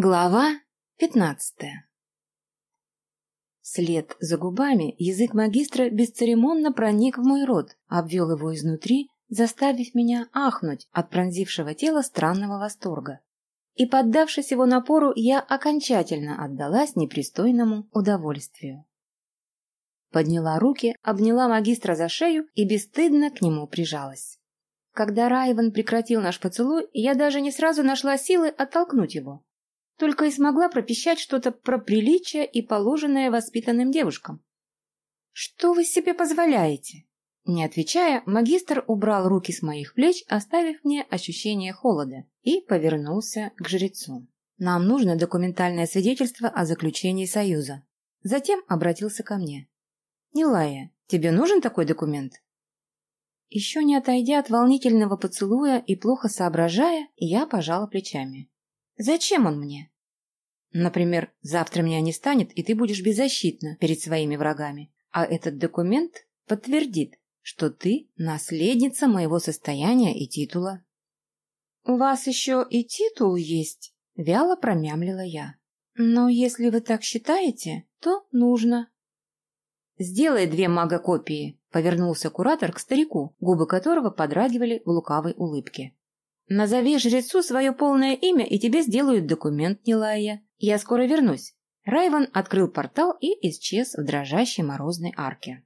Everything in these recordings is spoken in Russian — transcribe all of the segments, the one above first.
Глава пятнадцатая След за губами язык магистра бесцеремонно проник в мой рот, обвел его изнутри, заставив меня ахнуть от пронзившего тела странного восторга. И, поддавшись его напору, я окончательно отдалась непристойному удовольствию. Подняла руки, обняла магистра за шею и бесстыдно к нему прижалась. Когда Райвен прекратил наш поцелуй, я даже не сразу нашла силы оттолкнуть его только и смогла пропищать что-то про приличие и положенное воспитанным девушкам. «Что вы себе позволяете?» Не отвечая, магистр убрал руки с моих плеч, оставив мне ощущение холода, и повернулся к жрецу. «Нам нужно документальное свидетельство о заключении союза». Затем обратился ко мне. «Нилая, тебе нужен такой документ?» Еще не отойдя от волнительного поцелуя и плохо соображая, я пожала плечами. Зачем он мне? Например, завтра меня не станет, и ты будешь беззащитна перед своими врагами. А этот документ подтвердит, что ты наследница моего состояния и титула. «У вас еще и титул есть?» — вяло промямлила я. «Но если вы так считаете, то нужно». «Сделай две мага-копии», — повернулся куратор к старику, губы которого подрагивали в лукавой улыбке. Назови жрецу свое полное имя, и тебе сделают документ, Нилая. Я скоро вернусь. Райван открыл портал и исчез в дрожащей морозной арке.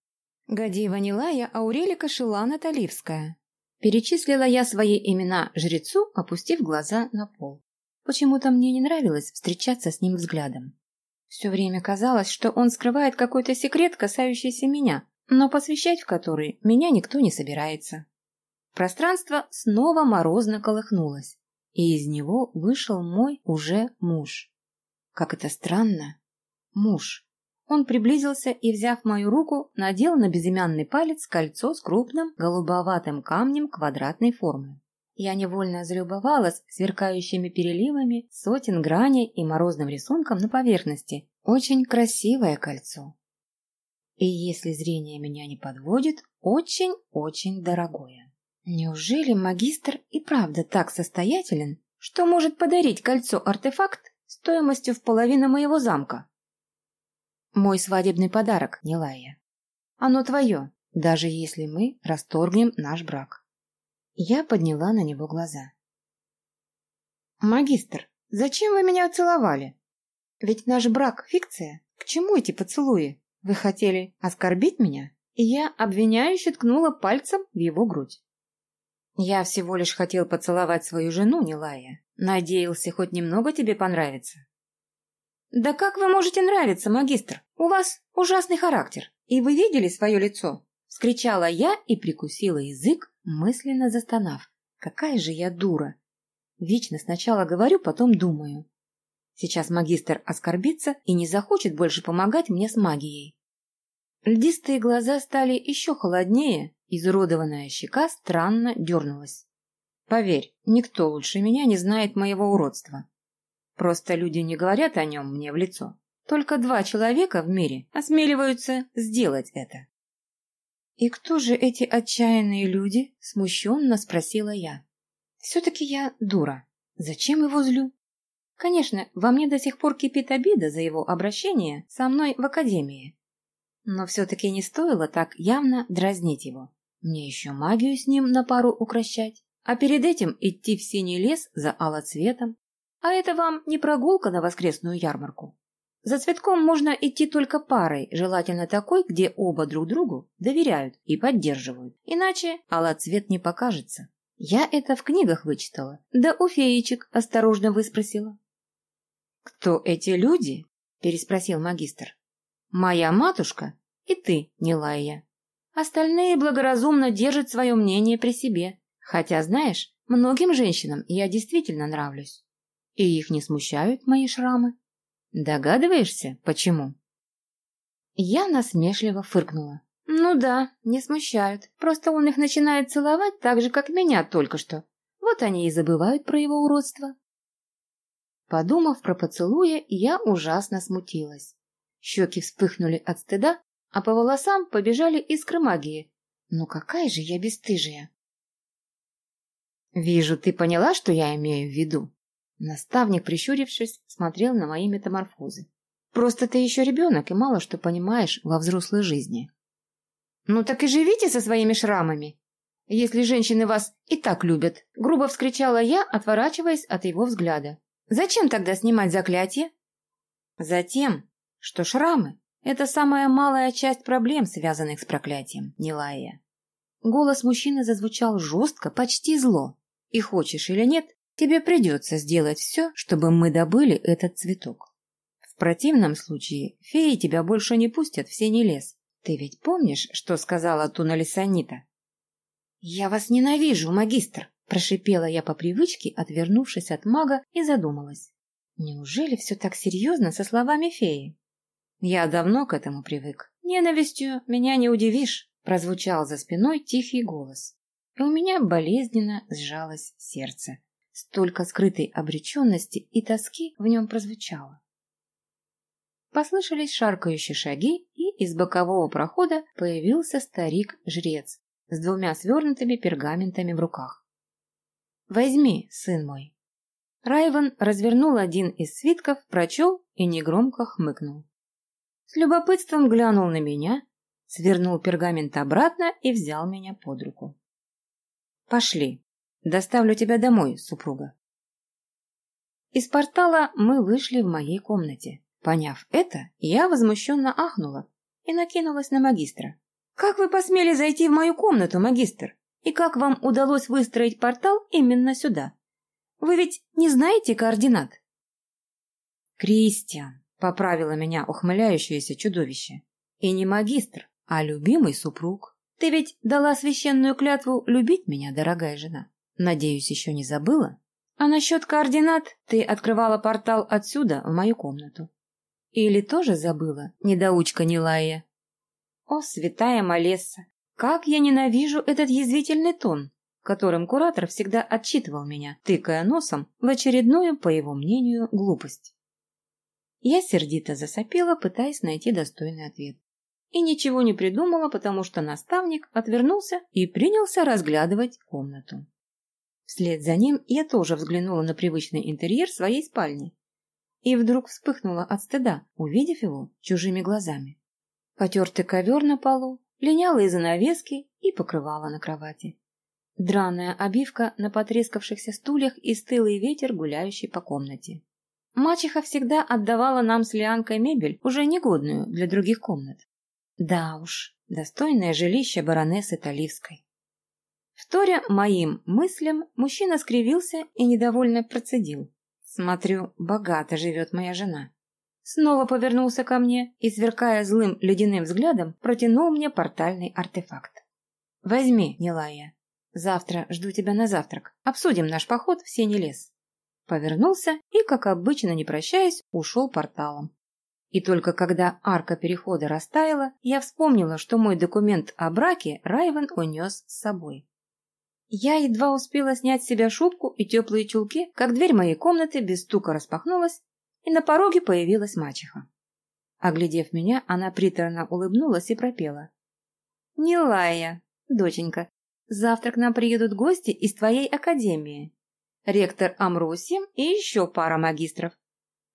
Гадива Нилая Аурелика Шилана Таливская. Перечислила я свои имена жрецу, опустив глаза на пол. Почему-то мне не нравилось встречаться с ним взглядом. Все время казалось, что он скрывает какой-то секрет, касающийся меня, но посвящать в который меня никто не собирается. Пространство снова морозно колыхнулось, и из него вышел мой уже муж. Как это странно. Муж. Он приблизился и, взяв мою руку, надел на безымянный палец кольцо с крупным голубоватым камнем квадратной формы. Я невольно залюбовалась сверкающими переливами, сотен граней и морозным рисунком на поверхности. Очень красивое кольцо. И если зрение меня не подводит, очень-очень дорогое. Неужели магистр и правда так состоятелен, что может подарить кольцо-артефакт стоимостью в половину моего замка? Мой свадебный подарок, Нилая. Оно твое, даже если мы расторгнем наш брак. Я подняла на него глаза. Магистр, зачем вы меня целовали? Ведь наш брак – фикция. К чему эти поцелуи? Вы хотели оскорбить меня? И я обвиняюще ткнула пальцем в его грудь. Я всего лишь хотел поцеловать свою жену, Нилая. Надеялся, хоть немного тебе понравится. Да как вы можете нравиться, магистр? У вас ужасный характер. И вы видели свое лицо? Скричала я и прикусила язык, мысленно застонав. Какая же я дура. Вечно сначала говорю, потом думаю. Сейчас магистр оскорбится и не захочет больше помогать мне с магией. Льдистые глаза стали еще холоднее, Изуродованная щека странно дернулась. Поверь, никто лучше меня не знает моего уродства. Просто люди не говорят о нем мне в лицо. Только два человека в мире осмеливаются сделать это. «И кто же эти отчаянные люди?» – смущенно спросила я. «Все-таки я дура. Зачем его злю?» Конечно, во мне до сих пор кипит обида за его обращение со мной в академии. Но все-таки не стоило так явно дразнить его. Мне еще магию с ним на пару укращать, а перед этим идти в синий лес за алоцветом. А это вам не прогулка на воскресную ярмарку. За цветком можно идти только парой, желательно такой, где оба друг другу доверяют и поддерживают. Иначе алоцвет не покажется. Я это в книгах вычитала, да у феечек осторожно выспросила. «Кто эти люди?» – переспросил магистр. «Моя матушка и ты, Нилая. Остальные благоразумно держат свое мнение при себе. Хотя, знаешь, многим женщинам я действительно нравлюсь. И их не смущают мои шрамы. Догадываешься, почему? Я насмешливо фыркнула. Ну да, не смущают. Просто он их начинает целовать так же, как меня только что. Вот они и забывают про его уродство. Подумав про поцелуя, я ужасно смутилась. Щеки вспыхнули от стыда, а по волосам побежали искры магии. Ну какая же я бесстыжая! «Вижу, ты поняла, что я имею в виду?» Наставник, прищурившись, смотрел на мои метаморфозы. Просто ты еще ребенок и мало что понимаешь во взрослой жизни. Ну так и живите со своими шрамами, если женщины вас и так любят, грубо вскричала я, отворачиваясь от его взгляда. Зачем тогда снимать заклятие? Затем, что шрамы – это самая малая часть проблем, связанных с проклятием, Нилая. Голос мужчины зазвучал жестко, почти зло. И хочешь или нет, тебе придется сделать все, чтобы мы добыли этот цветок. В противном случае феи тебя больше не пустят в синий лес. Ты ведь помнишь, что сказала Туна Лисанита? «Я вас ненавижу, магистр!» – прошипела я по привычке, отвернувшись от мага, и задумалась. Неужели все так серьезно со словами феи? Я давно к этому привык. Ненавистью меня не удивишь, прозвучал за спиной тихий голос. И у меня болезненно сжалось сердце. Столько скрытой обреченности и тоски в нем прозвучало. Послышались шаркающие шаги, и из бокового прохода появился старик-жрец с двумя свернутыми пергаментами в руках. «Возьми, сын мой». Райвен развернул один из свитков, прочел и негромко хмыкнул. С любопытством глянул на меня, свернул пергамент обратно и взял меня под руку. «Пошли, доставлю тебя домой, супруга». Из портала мы вышли в моей комнате. Поняв это, я возмущенно ахнула и накинулась на магистра. «Как вы посмели зайти в мою комнату, магистр? И как вам удалось выстроить портал именно сюда? Вы ведь не знаете координат?» «Кристиан», — поправила меня ухмыляющееся чудовище. «И не магистр, а любимый супруг. Ты ведь дала священную клятву любить меня, дорогая жена. Надеюсь, еще не забыла? А насчет координат ты открывала портал отсюда в мою комнату. Или тоже забыла, недоучка Нилая?» О, святая Малесса! Как я ненавижу этот язвительный тон, которым куратор всегда отчитывал меня, тыкая носом в очередную, по его мнению, глупость. Я сердито засопела, пытаясь найти достойный ответ. И ничего не придумала, потому что наставник отвернулся и принялся разглядывать комнату. Вслед за ним я тоже взглянула на привычный интерьер своей спальни и вдруг вспыхнула от стыда, увидев его чужими глазами потертый ковер на полу, линялые занавески и покрывало на кровати. Драная обивка на потрескавшихся стульях и стылый ветер, гуляющий по комнате. Мачеха всегда отдавала нам с Лианкой мебель, уже негодную для других комнат. Да уж, достойное жилище баронессы Таливской. Вторя моим мыслям, мужчина скривился и недовольно процедил. Смотрю, богато живет моя жена. Снова повернулся ко мне и, сверкая злым ледяным взглядом, протянул мне портальный артефакт. «Возьми, Нилая. Завтра жду тебя на завтрак. Обсудим наш поход в синий лес». Повернулся и, как обычно, не прощаясь, ушел порталом. И только когда арка перехода растаяла, я вспомнила, что мой документ о браке Райвен унес с собой. Я едва успела снять с себя шубку и теплые чулки, как дверь моей комнаты без стука распахнулась, и на пороге появилась мачеха. Оглядев меня, она приторно улыбнулась и пропела. «Нилая, доченька, завтра к нам приедут гости из твоей академии. Ректор Амрусим и еще пара магистров.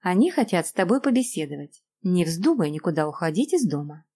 Они хотят с тобой побеседовать. Не вздумай никуда уходить из дома».